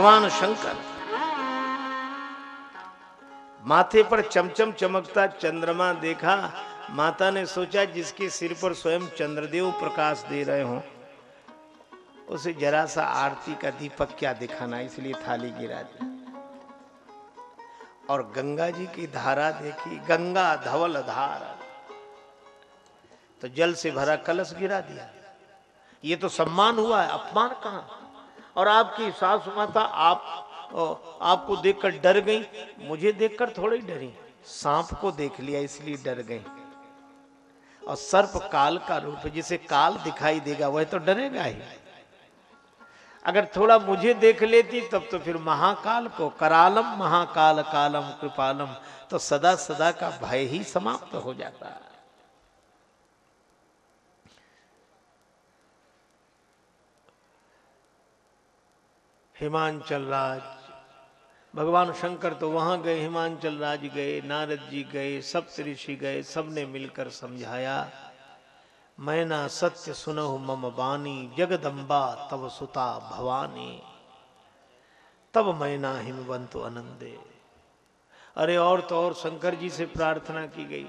भगवान शंकर। माथे पर चमचम चमकता चंद्रमा देखा, माता ने सोचा जिसके सिर पर स्वयं चंद्रदेव प्रकाश दे रहे हो, उसे जरा सा आरती का दीपक क्या दिखाना, इसलिए थाली गिरा दी। और गंगा जी की धारा देखी, गंगा धवल धार। तो जल से भरा कलश गिरा दिया। ये तो सम्मान हुआ है, अपमान कहाँ? और आपकी सासु माता, आप आपको देखकर डर गई। मुझे देखकर थोड़ी डरी। सांप को देख लिया, इसलिए डर गई। और सर्प काल का रूप जिसे काल दिखाई देगा, वह तो डरेगा ही। अगर थोड़ा मुझे देख लेती, तब तो फिर महाकाल को, करालम, महाकाल, कालम, कृपालम तो सदा सदा का भय ही समाप्त हो जाता। है हिमांचल राज। भगवान शंकर तो वहाँ गए, हिमांचल राज गए, नारद जी गए सप्त ऋषि गए, सबने मिलकर समझाया मैना सत्य सुनहु मम बानी जगदम्बा तब सुता भवानी। तब मैना हिमवंत आनंदे। अरे और तो और शंकर जी से प्रार्थना की गई।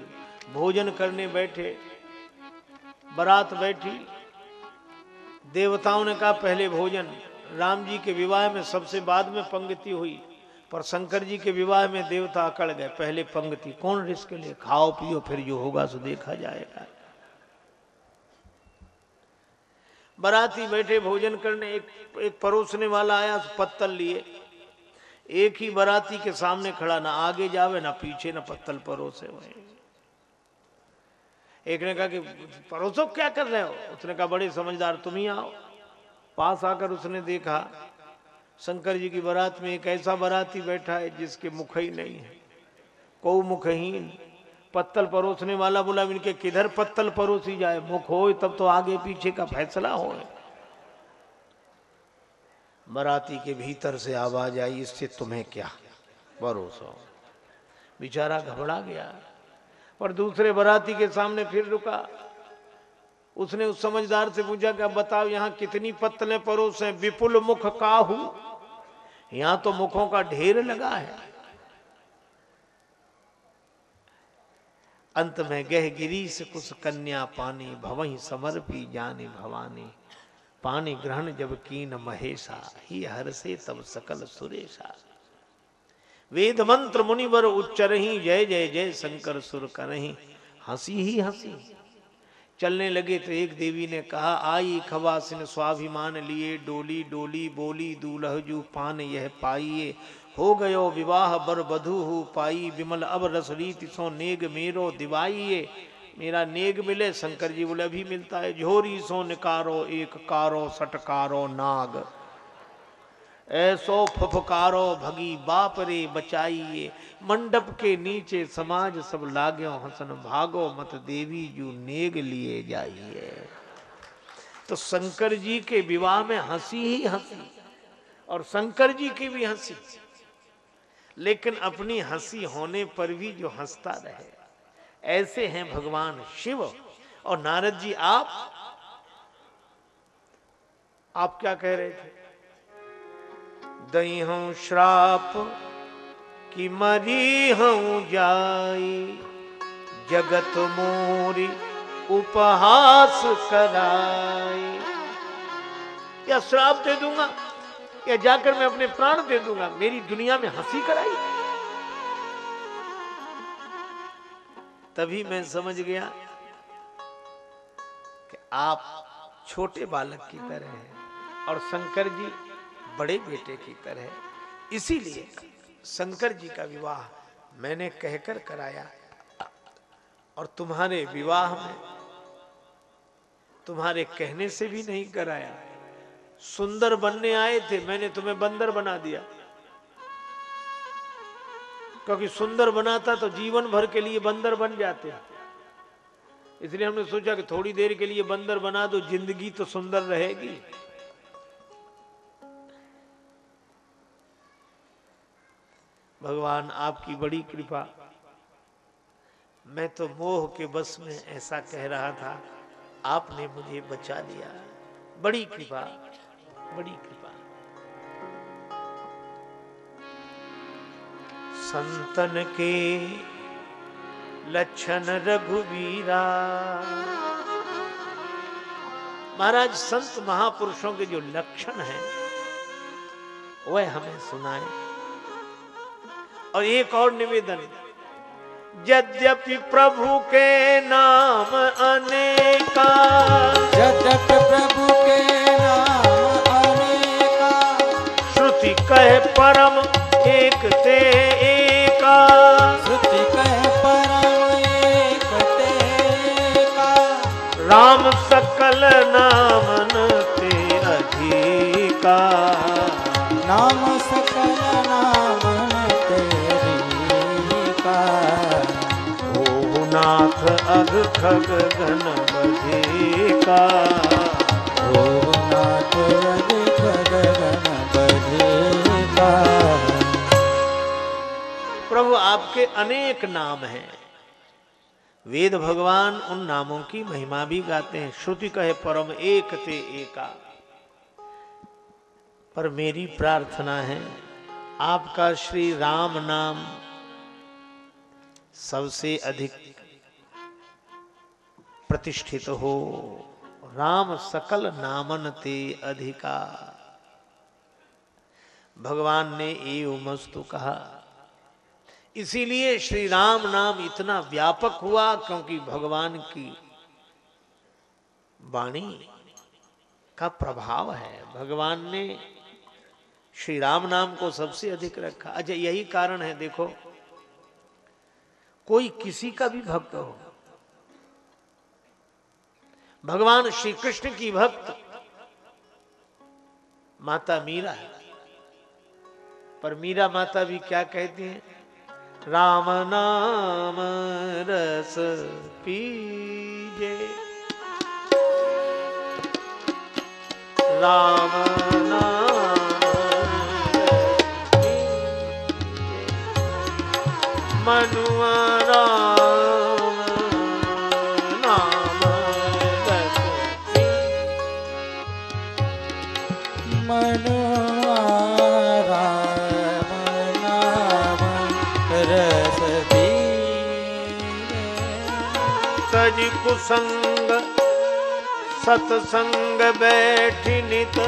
भोजन करने बैठे, बरात बैठी, देवताओं ने कहा, पहले भोजन। राम जी के विवाह में सबसे बाद में पंक्ति हुई, पर शंकर जी के विवाह में देवता अकड़ गए। पहले पंक्ति कौन रिस्क ले? खाओ, पियो, फिर जो होगा सो देखा जाएगा। बराती बैठे भोजन करने, एक एक परोसने वाला आया पत्तल लिए। एक ही बराती के सामने खड़ा, ना आगे जावे, ना पीछे, ना पत्तल परोसे हुए। एक ने कहा कि, परोसो, क्या कर रहे हो? उसने कहा, बड़े समझदार, तुम ही आओ। पास आकर उसने देखा, शंकर जी की बारात में एक ऐसा बाराती बैठा है जिसके मुख ही नहीं है। को मुखहीन, पत्तल परोसने वाला बोला, इनके किधर पत्तल परोसी जाए? मुख हो तब तो आगे पीछे का फैसला हो बराती के भीतर से आवाज़ आई, इससे तुम्हें क्या भरोसा? बेचारा घबरा गया, पर दूसरे बराती के सामने फिर रुका। उसने उस समझदार से पूछा कि बताओ यहाँ कितनी पत्तलें परोस हैं? विपुल मुख काहू यहाँ तो मुखों का ढेर लगा है। अंत में गह गिरी से कुछ कन्या पानी भवही समर्पी जानी भवानी। पानी ग्रहण जब कीन महेशा, ही हर से तब सकल सुरेशा। वेद मंत्र मुनिवर उच्चर ही जय जय जय शंकर सुर करही। हँसी ही हँसी। चलने लगे तो एक देवी ने कहा, आई खवासिन स्वाभिमान लिए, डोली डोली बोली दूलहजू पान यह पाइये हो गयो विवाह बर बधु हो पाई, विमल अब रस रीति सो नेग मेरो दिवाइये मेरा नेग मिले, शंकर जी बोले, अभी मिलता है, झोरी सो निकारो, एक कारो, सटकारो नाग। ऐसो फफकारो भगी बाप रे बचाइए। मंडप के नीचे समाज सब लाग्यो, हसन भागो मत देवी जू नेग लिए जाइए। तो शंकर जी के विवाह में हँसी ही हँसी, और शंकर जी की भी हँसी। लेकिन अपनी हँसी होने पर भी जो हंसता रहे। ऐसे हैं भगवान शिव और नारद जी, आप आप क्या कह रहे थे? दई हूँ श्राप कि मरी हूँ जाई। जगत मोरी उपहास कराई। या श्राप दे दूँगा, या जाकर मैं अपने प्राण दे दूँगा, मेरी दुनिया में हँसी कराई। तभी मैं समझ गया कि आप छोटे बालक की तरह हैं। और शंकर जी बड़े बेटे की तरह। इसीलिए शंकर जी का विवाह मैंने कहकर कराया। और तुम्हारे विवाह में, तुम्हारे कहने से भी नहीं कराया। सुंदर बनने आए थे, मैंने तुम्हें बंदर बना दिया। क्योंकि सुंदर बनाता तो जीवन भर के लिए बंदर बन जाते। इसलिए हमने सोचा कि थोड़ी देर के लिए बंदर बना दो, ज़िंदगी तो सुंदर रहेगी। भगवान, आपकी बड़ी कृपा। मैं तो मोह के बस में ऐसा कह रहा था, आपने मुझे बचा लिया। बड़ी कृपा बड़ी कृपा। संतन के लक्षण रघुवीरा। महाराज, संत महापुरुषों के जो लक्षण हैं, वह हमें सुनाए। और एक और निवेदन यद्यपि प्रभु के नाम अनेका। यद्यपि प्रभु के नाम अनेका। श्रुति कहे परम एक ते खग बधिका। बधिका। प्रभु आपके अनेक नाम हैं। वेद भगवान उन नामों की महिमा भी गाते हैं। श्रुति कहे परम एक ते एका। पर मेरी प्रार्थना है आपका श्री राम नाम सबसे अधिक प्रतिष्ठित हो। राम सकल नामन ते अधिका भगवान ने एव मस्तु कहा, इसीलिए श्री राम नाम इतना व्यापक हुआ क्योंकि भगवान की वाणी का प्रभाव है। भगवान ने श्री राम नाम को सबसे अधिक रखा। अच्छा यही कारण है, देखो, कोई किसी का भी भक्त हो भगवान श्री कृष्ण की भक्त। माता मीरा है। पर मीरा माता भी क्या कहती है? राम नाम रस पीजे। राम नाम मनुआ राम तज कुसंग सत्संग बैठी नित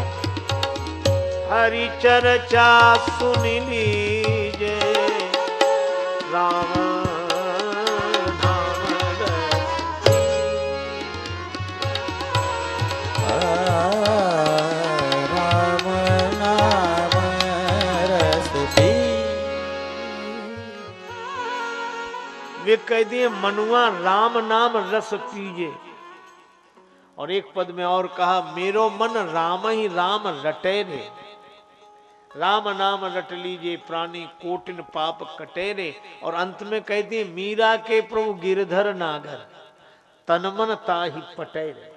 हरि चर्चा सुन लीजे राम कह दिए, मनुआ, राम नाम रस पीजे और एक पद में और कहा, मेरो मन राम ही राम रटे रे। राम नाम रट लीजिए, प्राणी कोटिन पाप कटे रे। और अंत में कह दिए, मीरा के प्रभु गिरधर नागर तनमन ताही पटे रे।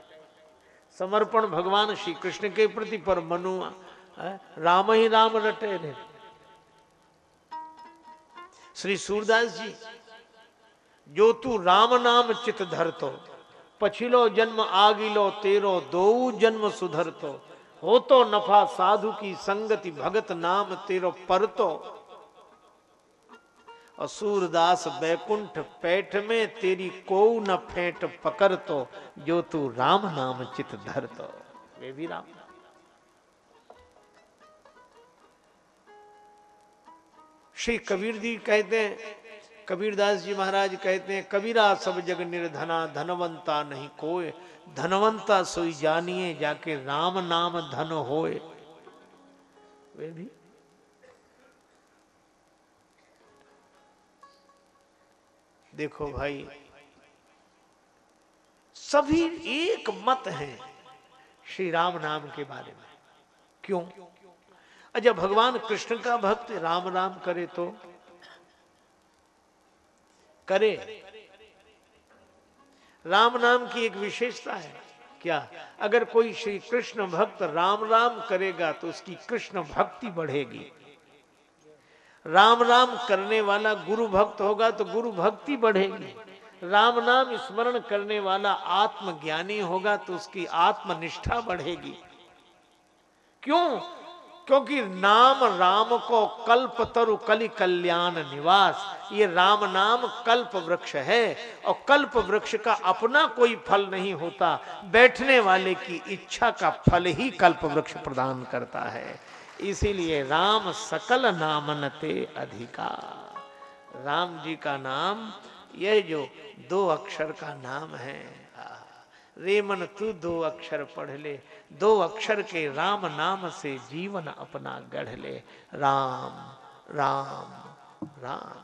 समर्पण भगवान श्री कृष्ण के प्रति पर मनुआ राम ही राम रटे रे। श्री सूरदास जी जो तू राम नाम चित धरतो, पछिलो जन्म आगिलो तेरो दो जन्म सुधरतो हो तो नफा साधु की संगति भगत नाम तेरो परतो। और सूरदास बैकुंठ पैठ में तेरी को न फेंट पकर तो जो तू राम नाम चित धरतो। वे भी राम श्री कबीर जी कहते हैं कबीरदास जी महाराज कहते हैं, कबीरा सब जग निर्धना, धनवंता नहीं कोय धनवंता सोई जानिए, जाके राम नाम धन होए। वे भी? देखो भाई, सभी एक मत हैं श्री राम नाम के बारे में। क्यों? अच्छा भगवान कृष्ण का भक्त राम राम करे तो करे। राम नाम की एक विशेषता है। क्या? अगर कोई श्री कृष्ण भक्त राम राम करेगा तो उसकी कृष्ण भक्ति बढ़ेगी। राम राम करने वाला गुरु भक्त होगा तो गुरु भक्ति बढ़ेगी। राम नाम स्मरण करने वाला आत्मज्ञानी होगा तो उसकी आत्मनिष्ठा बढ़ेगी। क्यों? क्योंकि नाम राम को कल्प तरु कलि कल्याण निवास, ये राम नाम कल्प वृक्ष है, और कल्प वृक्ष का अपना कोई फल नहीं होता, बैठने वाले की इच्छा का फल ही कल्प वृक्ष प्रदान करता है। इसीलिए राम सकल नामनते अधिकार राम जी का नाम यह जो दो अक्षर का नाम है रेमन तू दो अक्षर पढ़ ले दो अक्षर के राम नाम से जीवन अपना गढ़ ले। राम राम राम।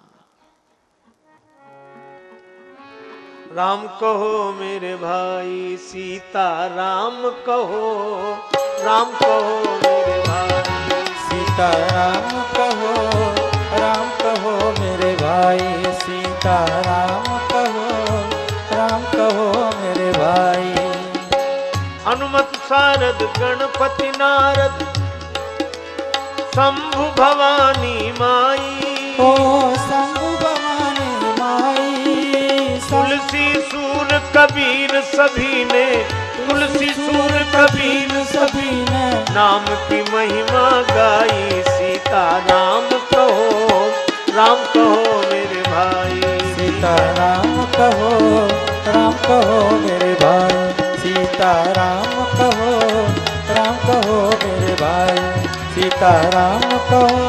राम कहो मेरे भाई, सीता राम कहो। राम कहो मेरे भाई, सीता राम कहो। राम कहो मेरे भाई, सीता राम कहो। राम कहो मेरे भाई। हनुमत सारद गणपति नारद शंभु भवानी माई। ओ शंभु भवानी माई तुलसी सूर कबीर सभी ने तुलसी सूर कबीर सभी ने नाम की महिमा गाई सीता राम कहो राम कहो मेरे भाई। सीता राम कहो राम कहो मेरे भाई सीता राम राम कहो मेरे भाई सीता राम कहो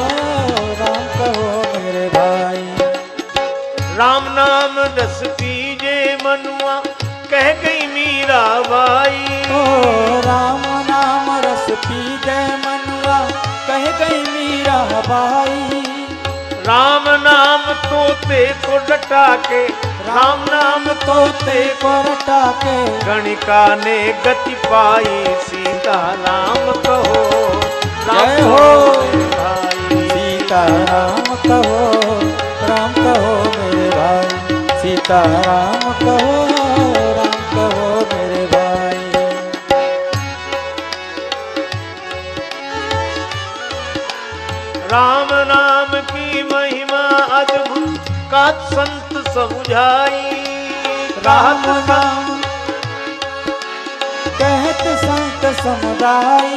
राम कहो मेरे भाई। राम नाम रस पीजे मनुआ कह गई मीरा बाई ओ राम नाम रस पी जय मनुआ कह गई मीरा बाई राम नाम तोते को डटा के राम नाम तोते को रटा के गणिका ने गति पाई सीता राम कहो राम जय हो। भाई। सीता राम कहो राम कहो मेरे भाई। सीता राम कहो राम कहो मेरे भाई। राम नाम की का संत समुझाई। राम कहत नाम कहत संत समुदाय।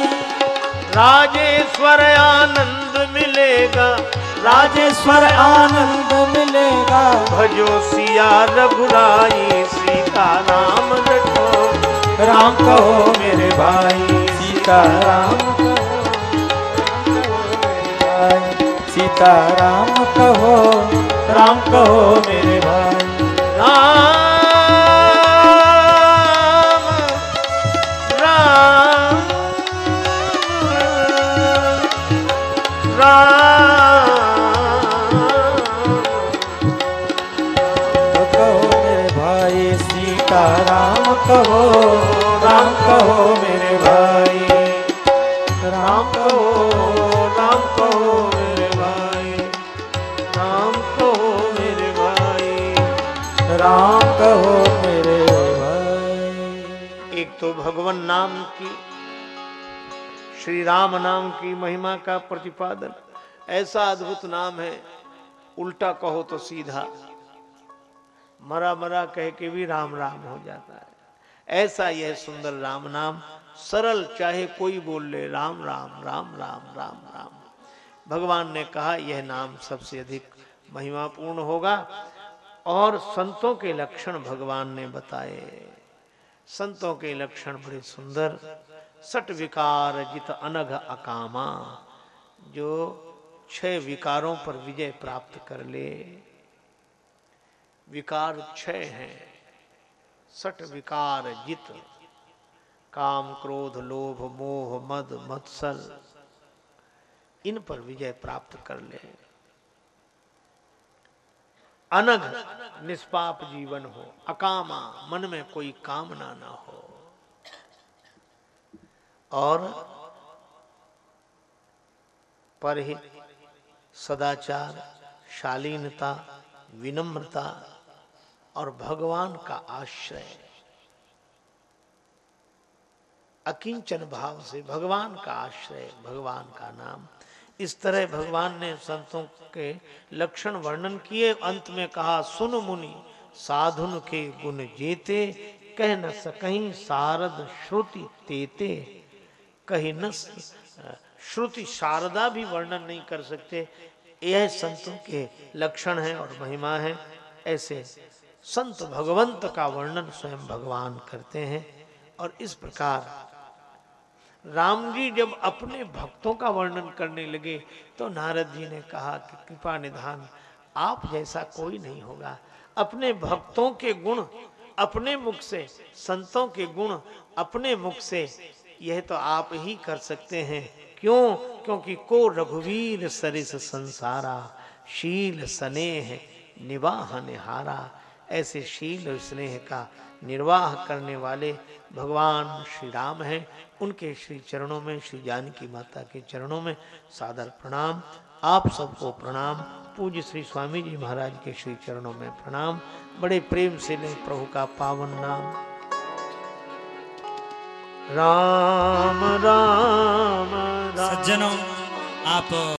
राजेश्वर आनंद मिलेगा। राजेश्वर आनंद मिलेगा। भजो सिया रघुराई सीता राम रखो राम कहो मेरे भाई। सीता राम सीता राम कहो राम कहो मेरे भाई। राम राम राम। कहो मेरे भाई, सीता राम कहो राम कहो मेरे भगवान नाम की, श्री राम नाम की महिमा का प्रतिपादन। ऐसा अद्भुत नाम है, उल्टा कहो तो सीधा। मरा मरा कह के भी राम राम हो जाता है। ऐसा यह सुंदर राम नाम, सरल चाहे कोई बोल ले, राम राम राम राम राम राम। भगवान ने कहा, यह नाम सबसे अधिक महिमापूर्ण होगा, और संतों के लक्षण भगवान ने बताए। संतों के लक्षण बड़े सुंदर। सट विकार जित अनघ अकामा, जो छह विकारों पर विजय प्राप्त कर ले। विकार छह हैं। सट विकार जित, काम, क्रोध, लोभ, मोह, मद मत्सर इन पर विजय प्राप्त कर ले। अनघ निष्पाप जीवन हो, अकामा, मन में कोई कामना ना हो। और परहित सदाचार, शालीनता, विनम्रता और भगवान का आश्रय। अकिंचन भाव से भगवान का आश्रय, भगवान का नाम। इस तरह भगवान ने संतों के लक्षण वर्णन किए। अंत में कहा, सुन मुनि, साधुन के गुण जेते, कह न सकहीं सारद श्रुति तेते। कही न श्रुति शारदा भी वर्णन नहीं कर सकते। यह संतों के लक्षण है और महिमा है। ऐसे संत भगवंत का वर्णन स्वयं भगवान करते हैं और इस प्रकार राम जी जब अपने भक्तों का वर्णन करने लगे तो नारद जी ने कहा कि कृपा निधान, आप जैसा कोई नहीं होगा। अपने भक्तों के गुण, अपने मुख से, संतों के गुण, अपने मुख से, यह तो आप ही कर सकते हैं। क्यों? क्योंकि को रघुवीर सरिस संसारा, शील स्नेह निवाह निहारा। ऐसे शील स्नेह का निर्वाह करने वाले भगवान श्री राम हैं। उनके श्री चरणों में, श्री जानकी माता के चरणों में सादर प्रणाम। आप सबको प्रणाम। पूज्य श्री स्वामी जी महाराज के श्री चरणों में प्रणाम। बड़े प्रेम से लें प्रभु का पावन नाम। राम राम राम। सज्जनों, आप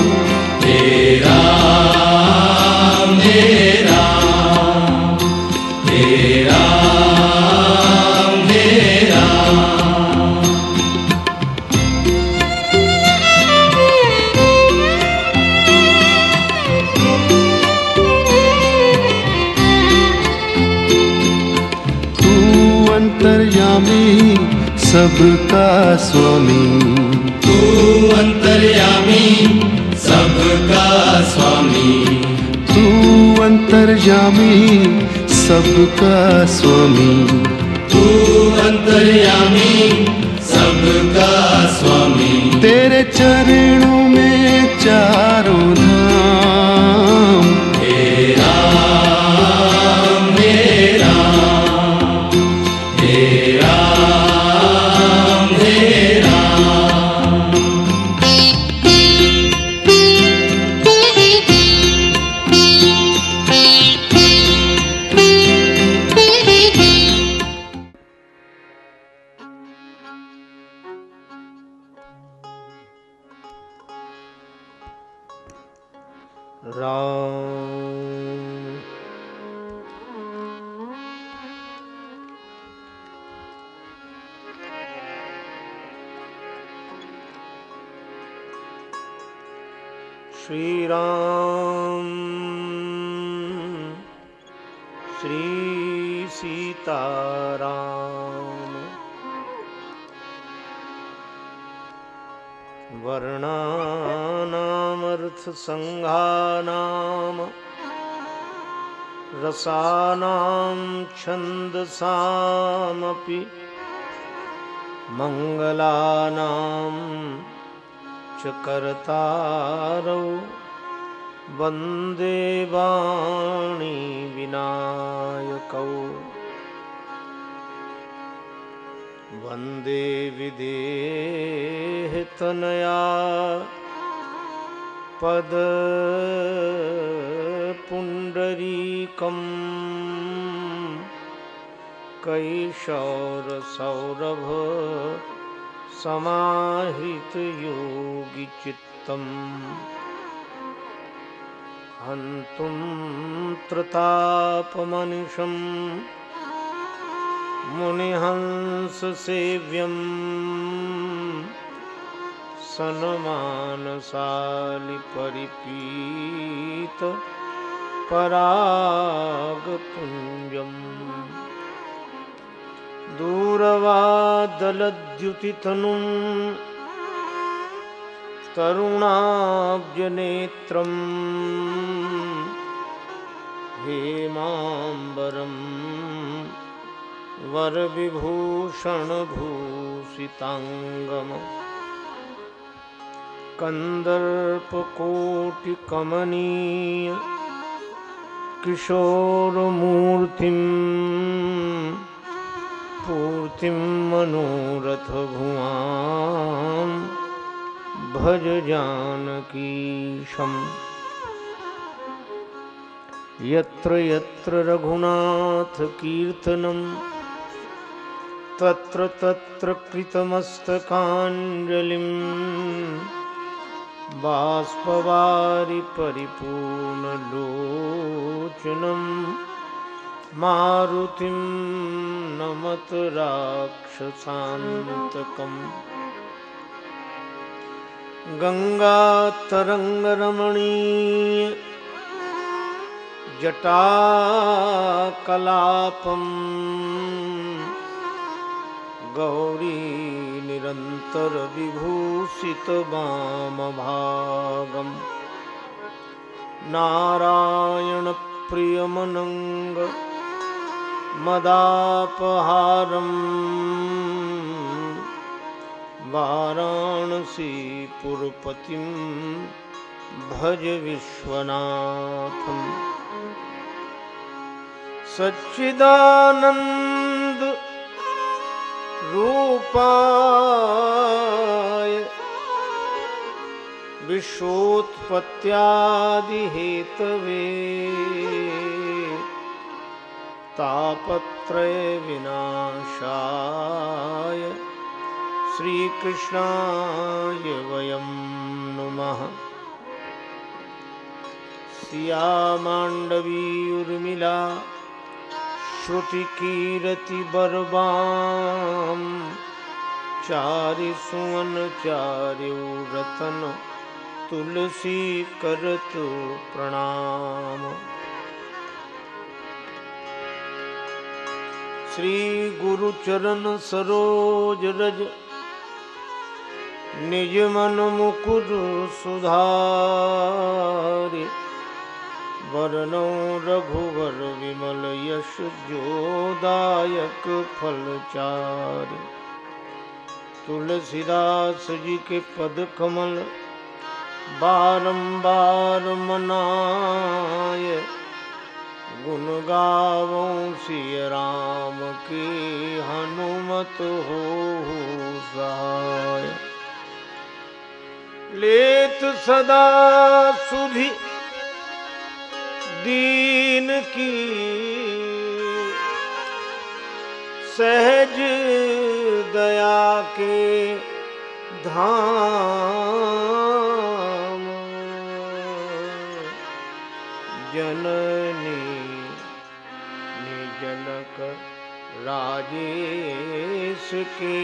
सबका स्वामी। तू अंतर्यामी सबका स्वामी। तू अंतर्यामी सबका स्वामी। तू अंतर्यामी सबका स्वामी। तेरे चरणों में चारों राम। श्री राम श्री सीताराम। वर्णानामर्थसङ्घानाम् रसानां छन्दसामपि मङ्गलानां च कर्तारौ वंदे वाणी विनायकौ। वंदे विदेहतनया पदपुण्डरीकम् कैशोरसौरभ समाहितयोगिचित्तम् हन्तुं त्रतापमनिशम् मुनिहंससेव्यम् सनमानसालि परिपीत परागपुञ्जम् दूरवादलद्युतितनुं तरुणाब्जनेत्रम् हेमाम्बरम् वरविभूषणभूषिताङ्गम्। कन्दर्पकोटिकमनीय किशोरमूर्तिम् पूर्तिं मनोरथभुवां भज जानकीशम्। यत्र यत्र रघुनाथकीर्तनं तत्र तत्र कृतमस्तकाञ्जलिं बाष्पवारि परिपूर्णलोचनं मारुतिं नमत राक्षसान्तकम् गङ्गातरङ्गरमणीय जटाकलापम् गौरी निरन्तरविभूषितवामभागम् नारायणप्रियमनङ्ग मदापहारम्। वाराणसीपुरपतिं भज विश्वनाथम् सच्चिदानन्द रूपाय विश्वोत्पत्त्यादिहेतवे तापत्रय विनाशाय श्रीकृष्णाय वयं नुमः। सियामाण्डवी उर्मिला श्रुतिकीरतिबर्बाम् चारि सुवन चार्यो रतन तुलसी करत प्रणाम। श्री गुरु चरण सरोज रज, निज मन मुकुर सुधारि। वरनौ रघुवर विमल यश जोदायक फलचारि। तुलसीदास जी के पद कमल बारंबार मनाय। गुण गावों सिय राम की हनुमत हो सहाय लेत सदा सुधि दीन की सहज दया के धाम। जननी निजनक राजेश के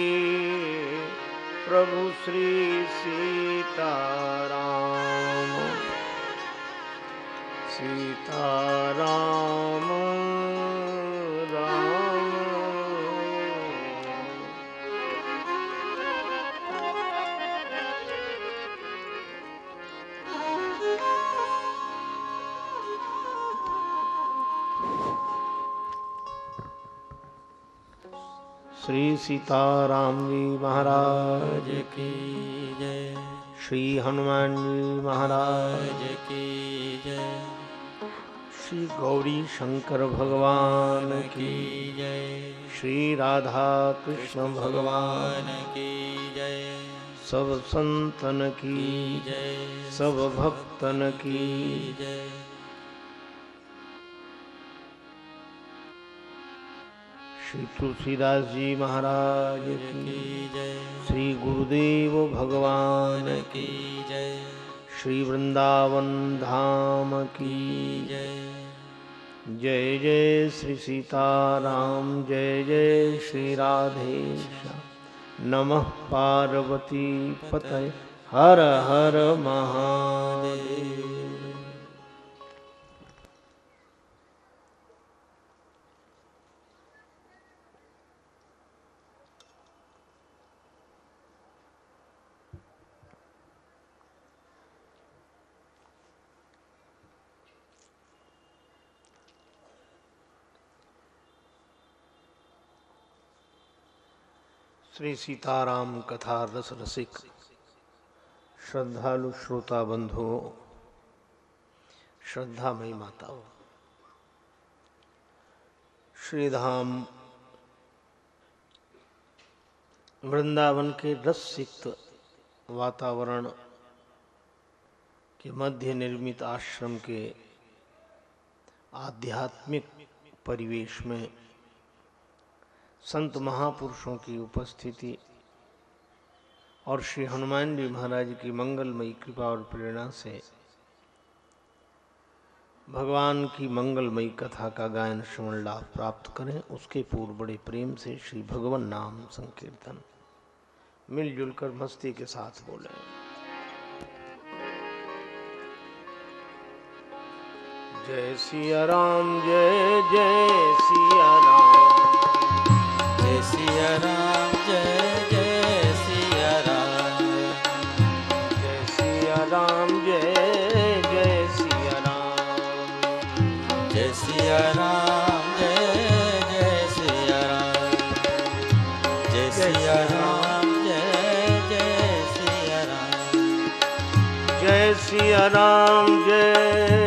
प्रभु श्री सीताराम। सीताराम राम। श्री सीताराम जी महाराज की जय। श्री हनुमान जी महाराज राज की श्री गौरी शंकर भगवान की जय। श्री राधा कृष्ण भगवान की जय। सब संतन की जय। सब भक्तन की जय। श्री तुलसीदास जी महाराज की जय। श्री गुरुदेव भगवान की जय। श्री वृंदावन धाम की जय। जय जय श्री सीताराम जय जय श्री राधेश। नम पार्वती पतये। हर हर महादेव। श्री सीताराम कथा रस रसिक श्रद्धालु श्रोता बंधुओं श्रद्धामयी माताओं। श्रीधाम वृंदावन के रस वातावरण के मध्य निर्मित आश्रम के आध्यात्मिक परिवेश में संत महापुरुषों की उपस्थिति। और श्री हनुमान जी महाराज की मंगलमयी कृपा और प्रेरणा से भगवान की मंगलमयी कथा का गायन श्रवण लाभ प्राप्त करें। उसके पूर्व बड़े प्रेम से श्री भगवान नाम संकीर्तन। मिलजुल कर मस्ती के साथ बोले। जय सिया राम, जय जय सिया राम। राम जय जय